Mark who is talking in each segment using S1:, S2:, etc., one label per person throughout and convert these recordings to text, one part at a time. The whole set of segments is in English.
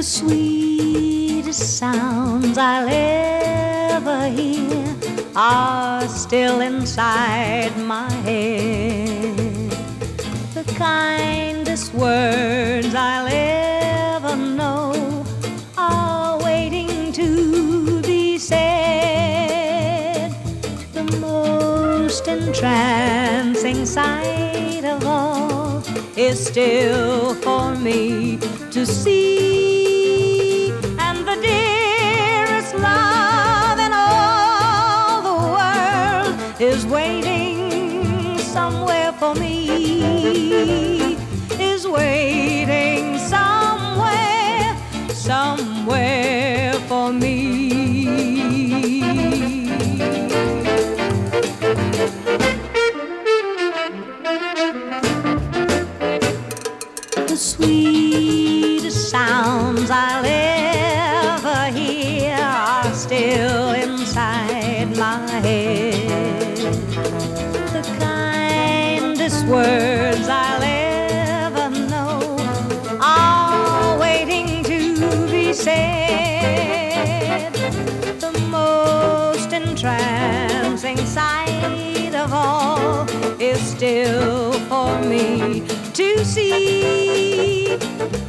S1: The sweetest sounds I'll ever hear are still inside my head. The kindest words I'll ever know are waiting to be said. The most entrancing sight of all is still for me to see. Is waiting somewhere for me. Is waiting somewhere, somewhere for me. the sweetest sounds I'll ever hear are still inside my head. Words I'll ever know are waiting to be said. The most entrancing sight of all is still for me to see.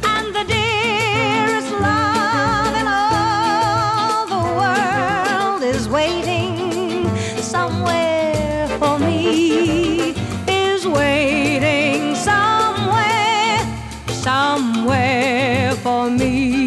S1: And the dearest love in all the world is waiting somewhere for me. me.